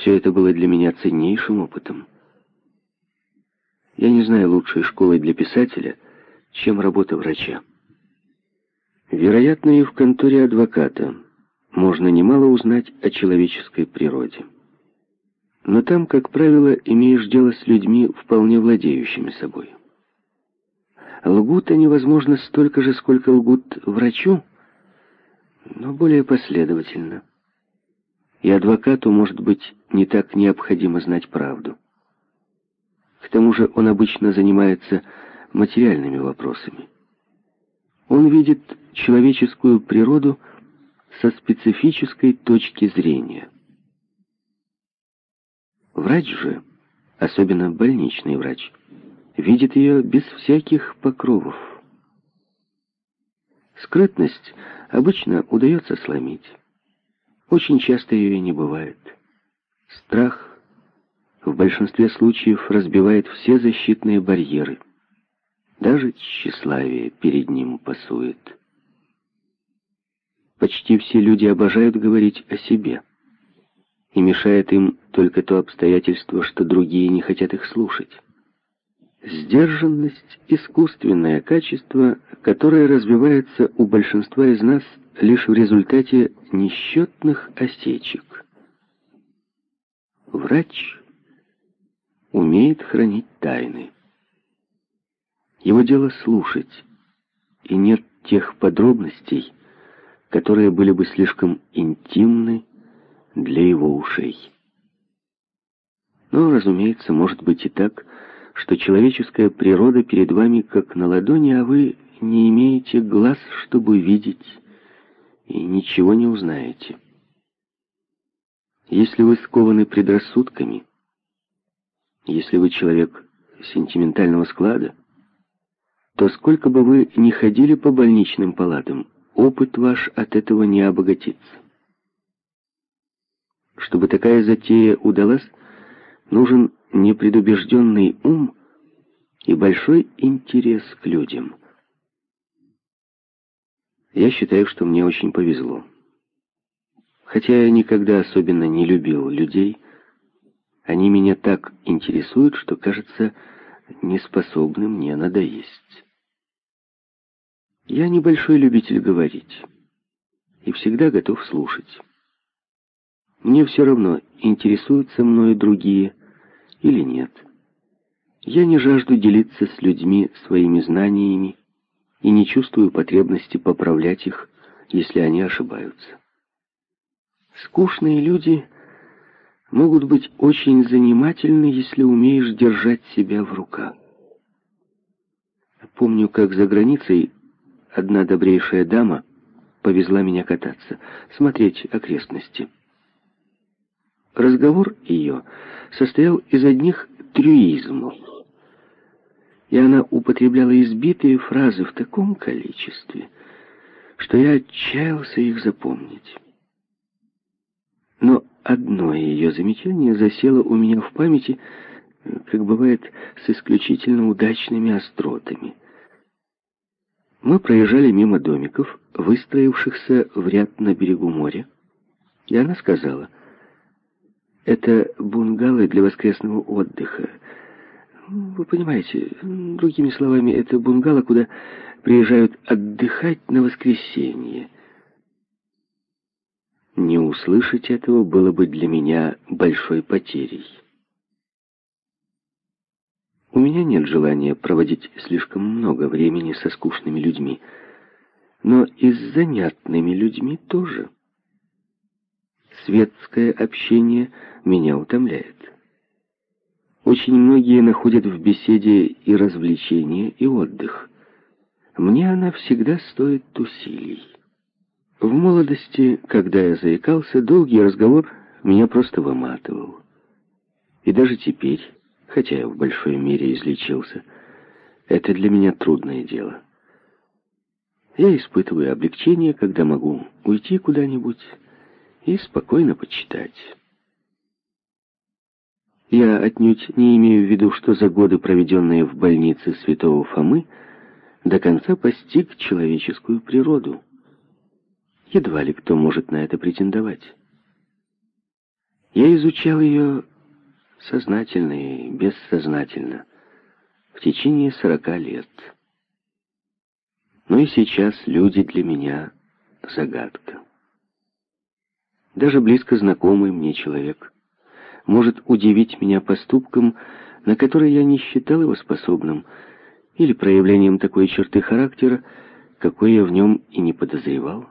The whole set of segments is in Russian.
Все это было для меня ценнейшим опытом. Я не знаю лучшей школы для писателя, чем работа врача. Вероятно, и в конторе адвоката можно немало узнать о человеческой природе. Но там, как правило, имеешь дело с людьми, вполне владеющими собой. Лгут они, возможно, столько же, сколько лгут врачу, но более последовательно. И адвокату, может быть, не так необходимо знать правду. К тому же он обычно занимается материальными вопросами. Он видит человеческую природу со специфической точки зрения. Врач же, особенно больничный врач, видит ее без всяких покровов. Скрытность обычно удается сломить. Очень часто ее и не бывает. Страх в большинстве случаев разбивает все защитные барьеры. Даже тщеславие перед ним пасует. Почти все люди обожают говорить о себе. И мешает им только то обстоятельство, что другие не хотят их слушать. Сдержанность — искусственное качество, которое развивается у большинства из нас лишь в результате несчетных осечек. Врач умеет хранить тайны. Его дело слушать, и нет тех подробностей, которые были бы слишком интимны для его ушей. Но, разумеется, может быть и так, человеческая природа перед вами как на ладони, а вы не имеете глаз, чтобы видеть, и ничего не узнаете. Если вы скованы предрассудками, если вы человек сентиментального склада, то сколько бы вы ни ходили по больничным палатам, опыт ваш от этого не обогатится. Чтобы такая затея удалась, нужен непредубежденный ум и большой интерес к людям. Я считаю, что мне очень повезло. Хотя я никогда особенно не любил людей, они меня так интересуют, что, кажется, не способны мне надоесть. Я небольшой любитель говорить и всегда готов слушать. Мне все равно, интересуются мною другие или нет. Я не жажду делиться с людьми своими знаниями и не чувствую потребности поправлять их, если они ошибаются. Скучные люди могут быть очень занимательны, если умеешь держать себя в руках. Помню, как за границей одна добрейшая дама повезла меня кататься, смотреть окрестности. Разговор ее состоял из одних трюизмов, и она употребляла избитые фразы в таком количестве, что я отчаялся их запомнить. Но одно ее замечание засело у меня в памяти, как бывает с исключительно удачными остротами. Мы проезжали мимо домиков, выстроившихся в ряд на берегу моря, и она сказала, «Это бунгалы для воскресного отдыха. Вы понимаете, другими словами, это бунгало, куда приезжают отдыхать на воскресенье». Не услышать этого было бы для меня большой потерей. У меня нет желания проводить слишком много времени со скучными людьми, но и с занятными людьми тоже. Светское общение меня утомляет. Очень многие находят в беседе и развлечение, и отдых. Мне она всегда стоит усилий. В молодости, когда я заикался, долгий разговор меня просто выматывал. И даже теперь хотя я в большой мере излечился. Это для меня трудное дело. Я испытываю облегчение, когда могу уйти куда-нибудь и спокойно почитать. Я отнюдь не имею в виду, что за годы, проведенные в больнице святого Фомы, до конца постиг человеческую природу. Едва ли кто может на это претендовать. Я изучал ее сознательно и бессознательно в течение сорока лет. Но и сейчас люди для меня загадка. Даже близко знакомый мне человек может удивить меня поступком, на который я не считал его способным, или проявлением такой черты характера, какой я в нем и не подозревал.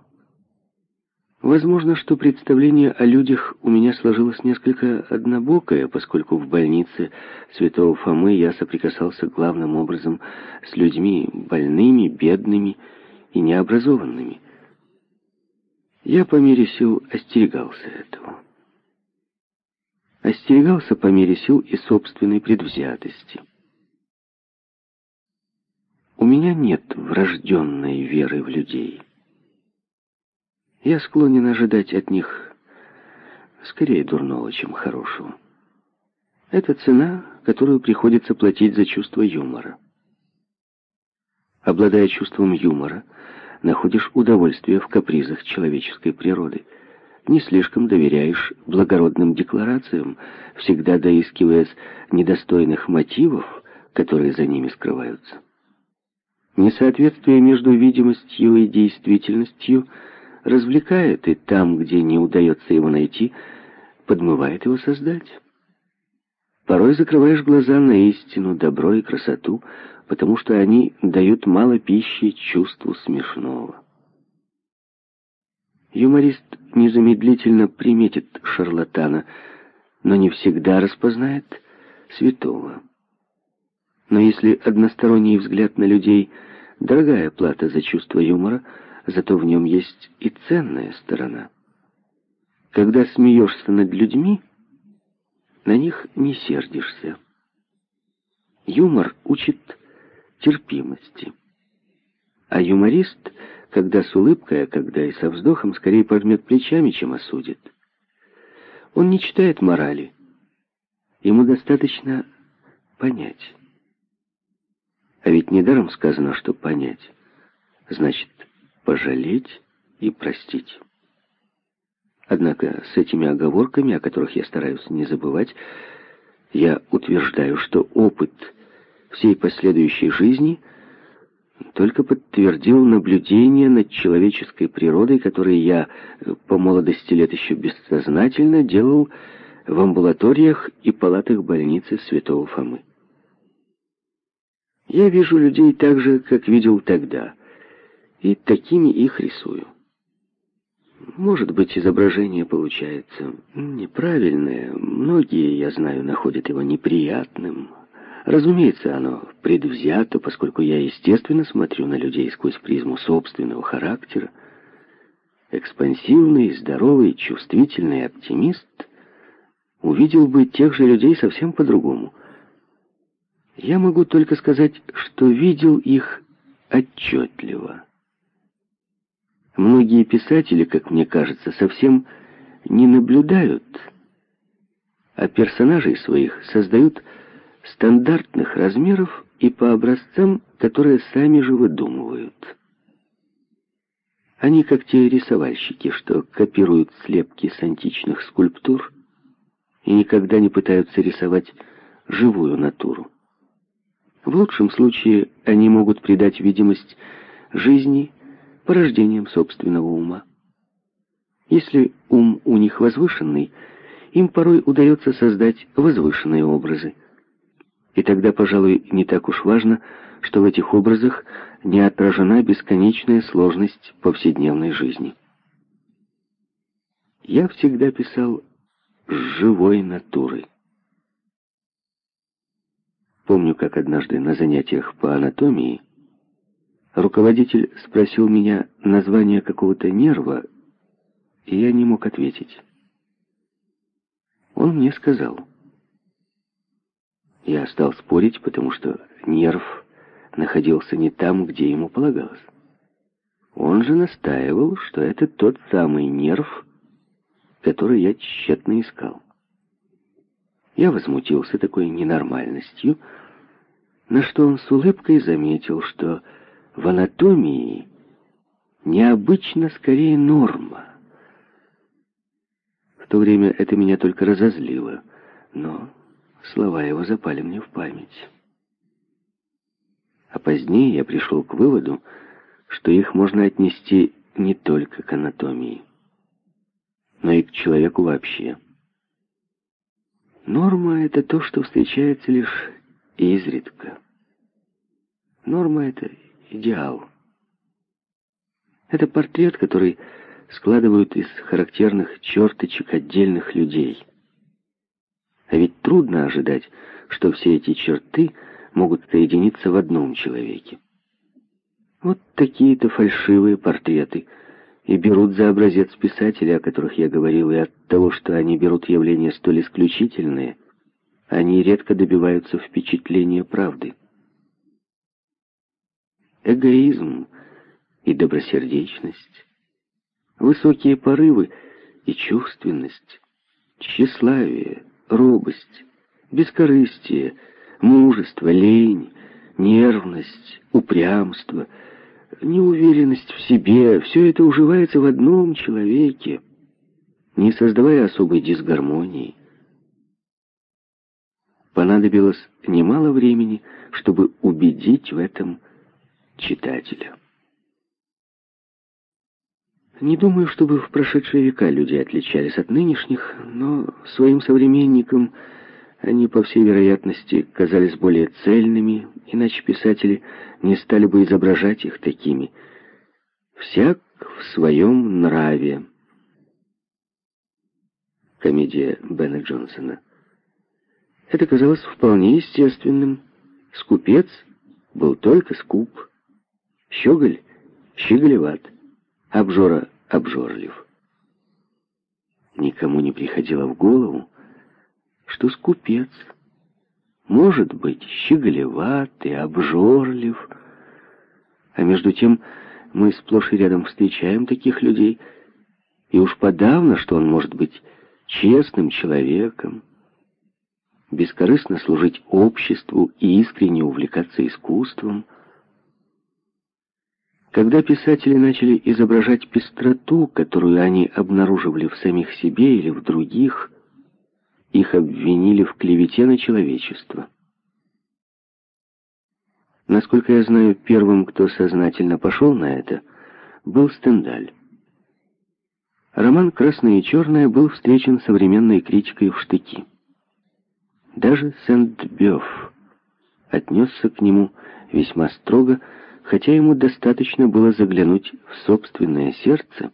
Возможно, что представление о людях у меня сложилось несколько однобокое, поскольку в больнице святого Фомы я соприкасался главным образом с людьми больными, бедными и необразованными. Я по мере сил остерегался этого. Остерегался по мере сил и собственной предвзятости. У меня нет врожденной веры в людей. Я склонен ожидать от них скорее дурного, чем хорошего. Это цена, которую приходится платить за чувство юмора. Обладая чувством юмора, находишь удовольствие в капризах человеческой природы. Не слишком доверяешь благородным декларациям, всегда доискиваясь недостойных мотивов, которые за ними скрываются. Несоответствие между видимостью и действительностью – развлекает, и там, где не удается его найти, подмывает его создать. Порой закрываешь глаза на истину, добро и красоту, потому что они дают мало пищи чувству смешного. Юморист незамедлительно приметит шарлатана, но не всегда распознает святого. Но если односторонний взгляд на людей — дорогая плата за чувство юмора — зато в нем есть и ценная сторона. Когда смеешься над людьми, на них не сердишься. Юмор учит терпимости. А юморист, когда с улыбкой, а когда и со вздохом, скорее пожмет плечами, чем осудит. Он не читает морали. Ему достаточно понять. А ведь недаром сказано, что понять значит пожалеть и простить. Однако с этими оговорками, о которых я стараюсь не забывать, я утверждаю, что опыт всей последующей жизни только подтвердил наблюдения над человеческой природой, которые я по молодости лет еще бессознательно делал в амбулаториях и палатах больницы Святого Фомы. Я вижу людей так же, как видел тогда – и такими их рисую. Может быть, изображение получается неправильное. Многие, я знаю, находят его неприятным. Разумеется, оно предвзято, поскольку я, естественно, смотрю на людей сквозь призму собственного характера. Экспансивный, здоровый, чувствительный оптимист увидел бы тех же людей совсем по-другому. Я могу только сказать, что видел их отчетливо. Многие писатели, как мне кажется, совсем не наблюдают, а персонажей своих создают стандартных размеров и по образцам, которые сами же выдумывают. Они как те рисовальщики, что копируют слепки с античных скульптур и никогда не пытаются рисовать живую натуру. В лучшем случае они могут придать видимость жизни порождением собственного ума. Если ум у них возвышенный, им порой удается создать возвышенные образы. И тогда, пожалуй, не так уж важно, что в этих образах не отражена бесконечная сложность повседневной жизни. Я всегда писал с живой натурой. Помню, как однажды на занятиях по анатомии Руководитель спросил меня название какого-то нерва, и я не мог ответить. Он мне сказал. Я стал спорить, потому что нерв находился не там, где ему полагалось. Он же настаивал, что это тот самый нерв, который я тщетно искал. Я возмутился такой ненормальностью, на что он с улыбкой заметил, что в анатомии необычно скорее норма. В то время это меня только разозлило, но слова его запали мне в память. А позднее я пришел к выводу, что их можно отнести не только к анатомии, но и к человеку вообще. Норма — это то, что встречается лишь изредка. Норма — это идеал. Это портрет, который складывают из характерных черточек отдельных людей. А ведь трудно ожидать, что все эти черты могут соединиться в одном человеке. Вот такие-то фальшивые портреты и берут за образец писателей, о которых я говорил, и от того, что они берут явления столь исключительные, они редко добиваются впечатления правды. Эгоизм и добросердечность высокие порывы и чувственность, тщеславие, робость, бескорыстие, мужество, лень, нервность, упрямство, неуверенность в себе — все это уживается в одном человеке, не создавая особой дисгармонии. Понадобилось немало времени, чтобы убедить в этом читателя. Не думаю, чтобы в прошедшие века люди отличались от нынешних, но своим современникам они, по всей вероятности, казались более цельными, иначе писатели не стали бы изображать их такими. Всяк в своем нраве. Комедия Бена Джонсона. Это казалось вполне естественным. Скупец был только скуп. Щеголь — щеголеват обжора обжорлив. Никому не приходило в голову, что скупец может быть щеголеват и обжорлив, а между тем мы сплошь и рядом встречаем таких людей, и уж подавно, что он может быть честным человеком, бескорыстно служить обществу и искренне увлекаться искусством — когда писатели начали изображать пестроту, которую они обнаруживали в самих себе или в других, их обвинили в клевете на человечество. Насколько я знаю, первым, кто сознательно пошел на это, был Стендаль. Роман «Красное и черное» был встречен современной критикой в штыки. Даже Сент-Бёв отнесся к нему весьма строго, хотя ему достаточно было заглянуть в собственное сердце,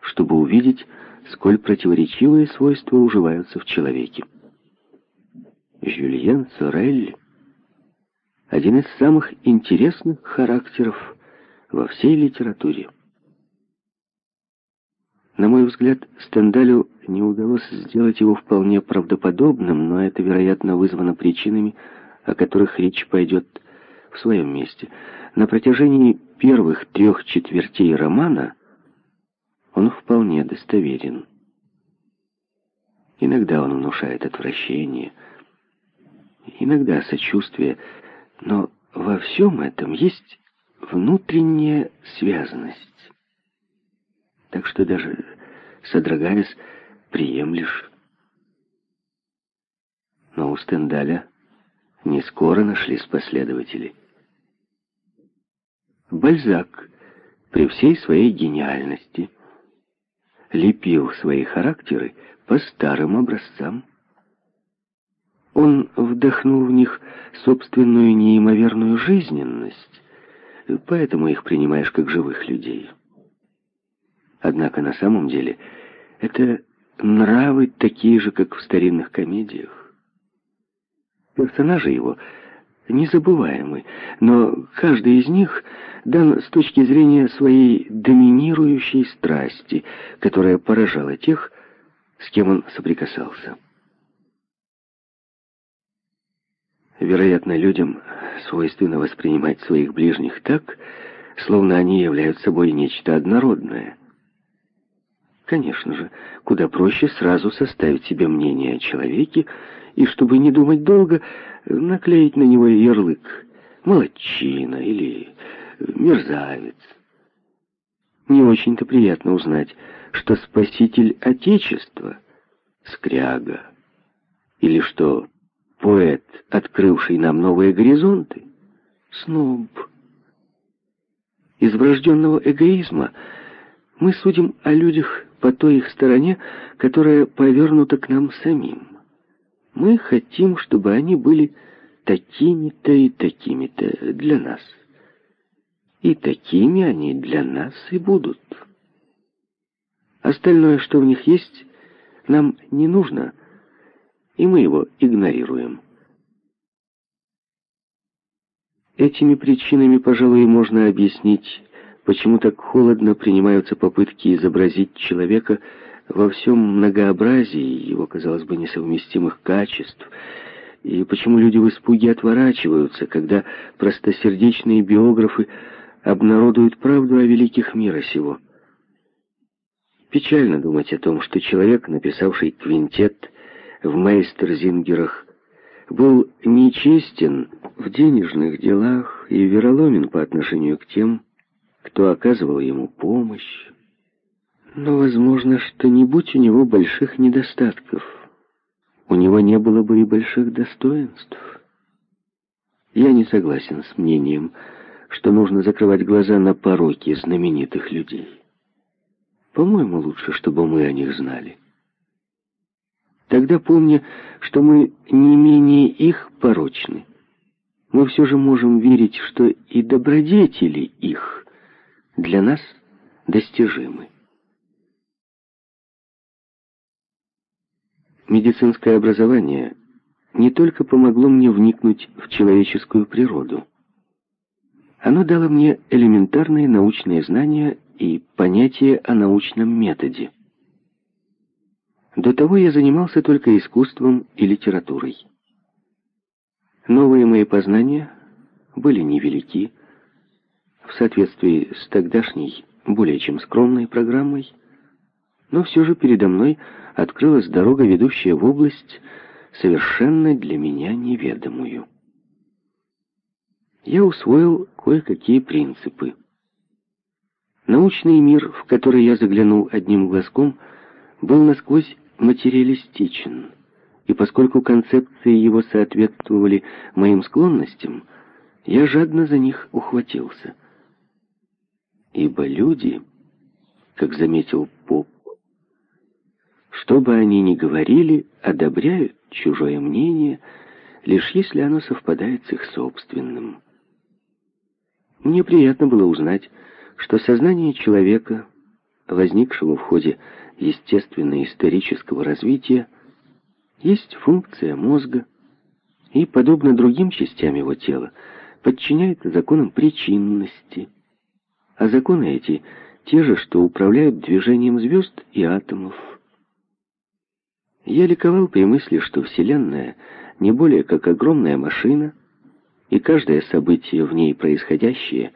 чтобы увидеть, сколь противоречивые свойства уживаются в человеке. Жюльен Сорель — один из самых интересных характеров во всей литературе. На мой взгляд, Стендалю не удалось сделать его вполне правдоподобным, но это, вероятно, вызвано причинами, о которых речь пойдет в своем месте — на протяжении первых трех четвертей романа он вполне достоверен. Иногда он внушает отвращение, иногда сочувствие, но во всем этом есть внутренняя связанность. Так что даже содрогаясь, приемлешь. Но у Стендаля не скоро нашлись последователи. Бальзак при всей своей гениальности лепил свои характеры по старым образцам. Он вдохнул в них собственную неимоверную жизненность, поэтому их принимаешь как живых людей. Однако на самом деле это нравы такие же, как в старинных комедиях. Персонажи его — незабываемы, но каждый из них дан с точки зрения своей доминирующей страсти, которая поражала тех, с кем он соприкасался. Вероятно, людям свойственно воспринимать своих ближних так, словно они являются собой нечто однородное. Конечно же, куда проще сразу составить себе мнение о человеке, и, чтобы не думать долго, наклеить на него ярлык «молодчина» или «мерзавец». Не очень-то приятно узнать, что спаситель Отечества скряга, или что поэт, открывший нам новые горизонты, сноб. Из врожденного эгоизма мы судим о людях по той их стороне, которая повернута к нам самим. Мы хотим, чтобы они были такими-то и такими-то для нас. И такими они для нас и будут. Остальное, что в них есть, нам не нужно, и мы его игнорируем. Этими причинами, пожалуй, можно объяснить, почему так холодно принимаются попытки изобразить человека во всем многообразии его, казалось бы, несовместимых качеств, и почему люди в испуге отворачиваются, когда простосердечные биографы обнародуют правду о великих мира сего. Печально думать о том, что человек, написавший квинтет в Мейстерзингерах, был нечестен в денежных делах и вероломен по отношению к тем, кто оказывал ему помощь. Но возможно, что не будь у него больших недостатков, у него не было бы и больших достоинств. Я не согласен с мнением, что нужно закрывать глаза на пороки знаменитых людей. По-моему, лучше, чтобы мы о них знали. Тогда, помня, что мы не менее их порочны, мы все же можем верить, что и добродетели их для нас достижимы. Медицинское образование не только помогло мне вникнуть в человеческую природу, оно дало мне элементарные научные знания и понятие о научном методе. До того я занимался только искусством и литературой. Новые мои познания были невелики. В соответствии с тогдашней, более чем скромной программой, но все же передо мной открылась дорога, ведущая в область, совершенно для меня неведомую. Я усвоил кое-какие принципы. Научный мир, в который я заглянул одним глазком, был насквозь материалистичен, и поскольку концепции его соответствовали моим склонностям, я жадно за них ухватился. Ибо люди, как заметил Поп, что бы они ни говорили, одобряют чужое мнение, лишь если оно совпадает с их собственным. Мне приятно было узнать, что сознание человека, возникшего в ходе естественно-исторического развития, есть функция мозга и, подобно другим частям его тела, подчиняется законам причинности. А законы эти те же, что управляют движением звезд и атомов. Я ликовал при мысли, что Вселенная не более как огромная машина, и каждое событие в ней происходящее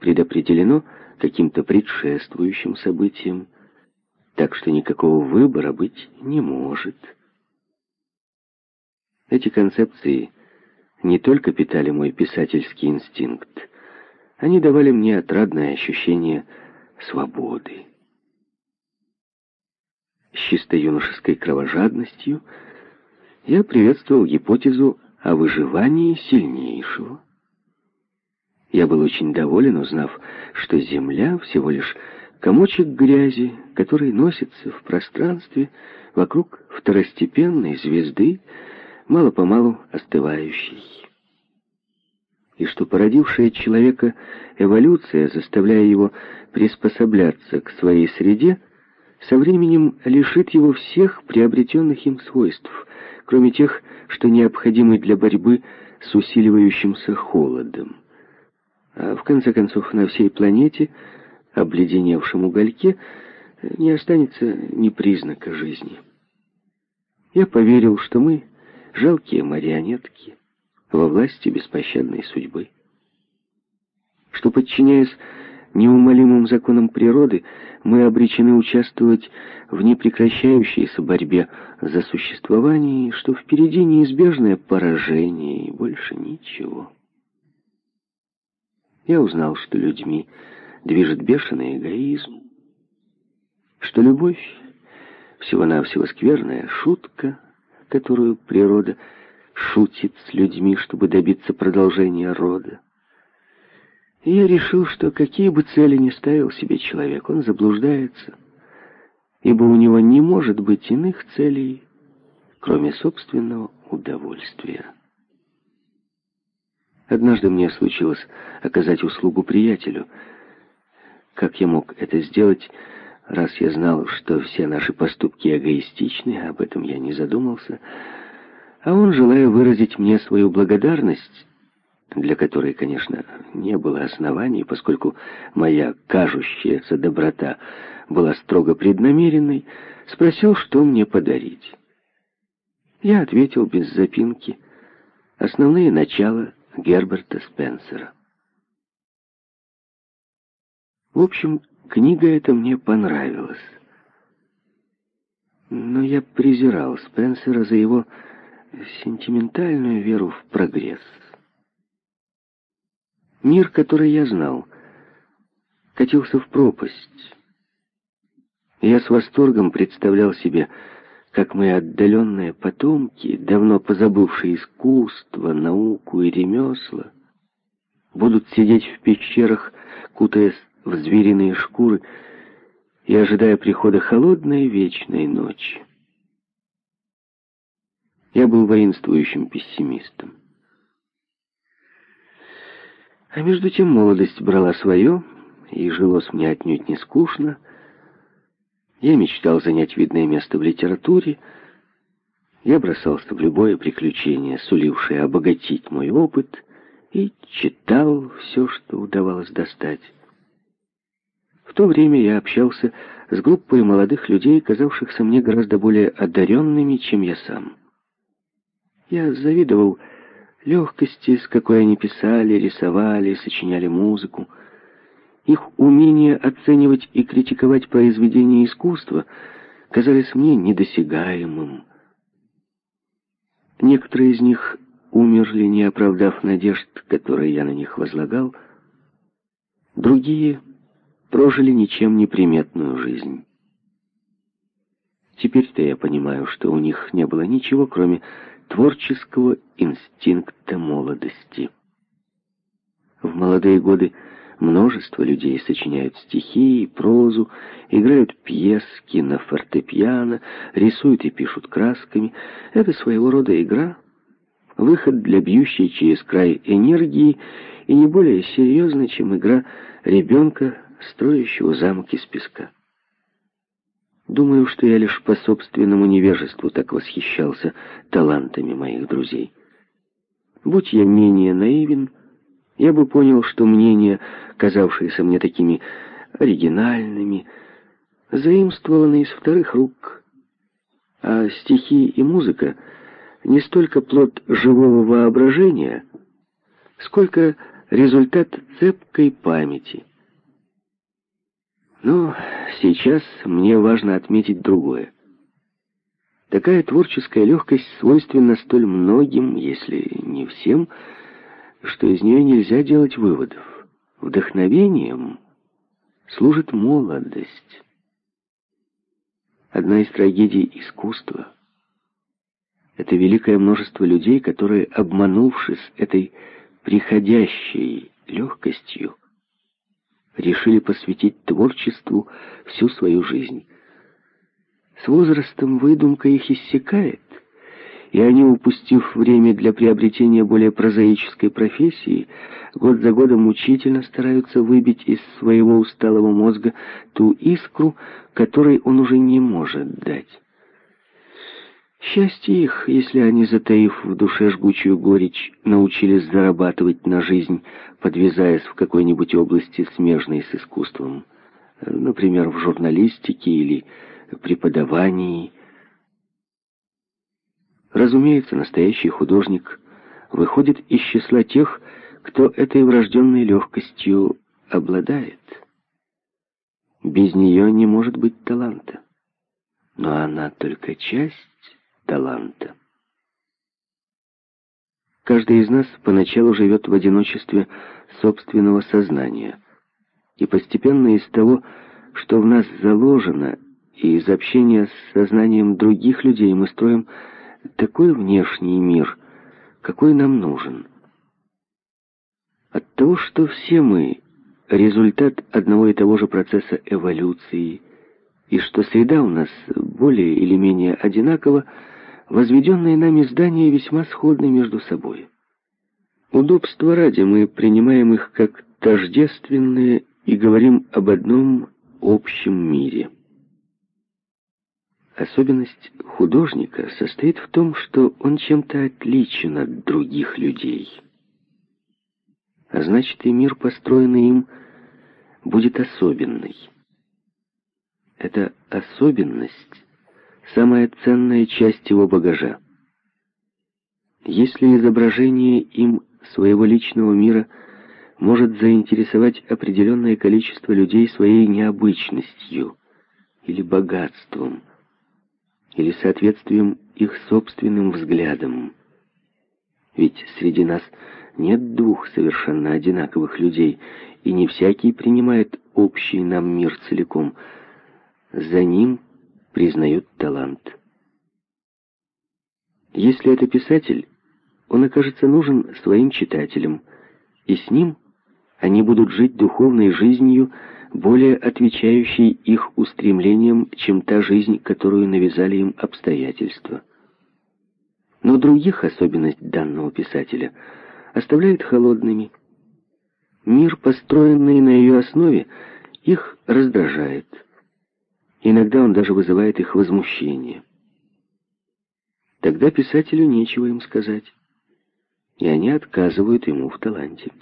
предопределено каким-то предшествующим событием, так что никакого выбора быть не может. Эти концепции не только питали мой писательский инстинкт, они давали мне отрадное ощущение свободы. С чисто юношеской кровожадностью я приветствовал гипотезу о выживании сильнейшего. Я был очень доволен, узнав, что Земля всего лишь комочек грязи, который носится в пространстве вокруг второстепенной звезды, мало-помалу остывающей. И что породившая человека эволюция, заставляя его приспосабляться к своей среде, со временем лишит его всех приобретенных им свойств, кроме тех, что необходимы для борьбы с усиливающимся холодом. А в конце концов на всей планете, обледеневшем угольке, не останется ни признака жизни. Я поверил, что мы жалкие марионетки во власти беспощадной судьбы, что, подчиняясь неумолимым законам природы, мы обречены участвовать в непрекращающейся борьбе за существование, что впереди неизбежное поражение и больше ничего. Я узнал, что людьми движет бешеный эгоизм, что любовь всего-навсего скверная шутка, которую природа шутит с людьми, чтобы добиться продолжения рода. И я решил, что какие бы цели ни ставил себе человек, он заблуждается, ибо у него не может быть иных целей, кроме собственного удовольствия. Однажды мне случилось оказать услугу приятелю. Как я мог это сделать, раз я знал, что все наши поступки эгоистичны, об этом я не задумался, а он, желая выразить мне свою благодарность, для которой, конечно, не было оснований, поскольку моя кажущаяся доброта была строго преднамеренной, спросил, что мне подарить. Я ответил без запинки. Основные начала Герберта Спенсера. В общем, книга эта мне понравилась. Но я презирал Спенсера за его сентиментальную веру в прогресс. Мир, который я знал, катился в пропасть. Я с восторгом представлял себе, как мои отдаленные потомки, давно позабывшие искусство, науку и ремесла, будут сидеть в пещерах, кутаясь в звериные шкуры и ожидая прихода холодной вечной ночи. Я был воинствующим пессимистом. А между тем молодость брала свое, и жилось мне отнюдь не скучно, я мечтал занять видное место в литературе. Я бросался в любое приключение, сулившее обогатить мой опыт, и читал все, что удавалось достать. В то время я общался с группой молодых людей, казавшихся мне гораздо более одаренными, чем я сам. Я завидовал легкости, с какой они писали, рисовали, сочиняли музыку, их умение оценивать и критиковать произведения искусства казались мне недосягаемым. Некоторые из них умерли, не оправдав надежд, которые я на них возлагал. Другие прожили ничем не приметную жизнь. Теперь-то я понимаю, что у них не было ничего, кроме творческого инстинкта молодости. В молодые годы Множество людей сочиняют стихи и прозу, играют пьески на фортепиано, рисуют и пишут красками. Это своего рода игра, выход для бьющей через край энергии и не более серьезно, чем игра ребенка, строящего замок из песка. Думаю, что я лишь по собственному невежеству так восхищался талантами моих друзей. Будь я менее наивен, я бы понял, что мнения, казавшиеся мне такими оригинальными, заимствованы из вторых рук, а стихи и музыка не столько плод живого воображения, сколько результат цепкой памяти. Но сейчас мне важно отметить другое. Такая творческая легкость свойственна столь многим, если не всем, что из нее нельзя делать выводов. Вдохновением служит молодость. Одна из трагедий искусства — это великое множество людей, которые, обманувшись этой приходящей легкостью, решили посвятить творчеству всю свою жизнь. С возрастом выдумка их иссякает, и они, упустив время для приобретения более прозаической профессии, год за годом мучительно стараются выбить из своего усталого мозга ту искру, которой он уже не может дать. Счастье их, если они, затаив в душе жгучую горечь, научились зарабатывать на жизнь, подвязаясь в какой-нибудь области, смежной с искусством, например, в журналистике или преподавании, Разумеется, настоящий художник выходит из числа тех, кто этой врожденной легкостью обладает. Без нее не может быть таланта. Но она только часть таланта. Каждый из нас поначалу живет в одиночестве собственного сознания. И постепенно из того, что в нас заложено и из общения с сознанием других людей мы строим такой внешний мир, какой нам нужен. От того, что все мы — результат одного и того же процесса эволюции, и что среда у нас более или менее одинакова, возведенные нами здания весьма сходны между собой. Удобства ради мы принимаем их как тождественные и говорим об одном общем мире. Особенность художника состоит в том, что он чем-то отличен от других людей. А значит, и мир, построенный им, будет особенный. Эта особенность — самая ценная часть его багажа. Если изображение им своего личного мира может заинтересовать определенное количество людей своей необычностью или богатством, или соответствием их собственным взглядам. Ведь среди нас нет двух совершенно одинаковых людей, и не всякий принимает общий нам мир целиком. За ним признают талант. Если это писатель, он окажется нужен своим читателям, и с ним они будут жить духовной жизнью, более отвечающей их устремлениям, чем та жизнь, которую навязали им обстоятельства. Но других особенность данного писателя оставляет холодными. Мир, построенный на ее основе, их раздражает. Иногда он даже вызывает их возмущение. Тогда писателю нечего им сказать и они отказывают ему в таланте.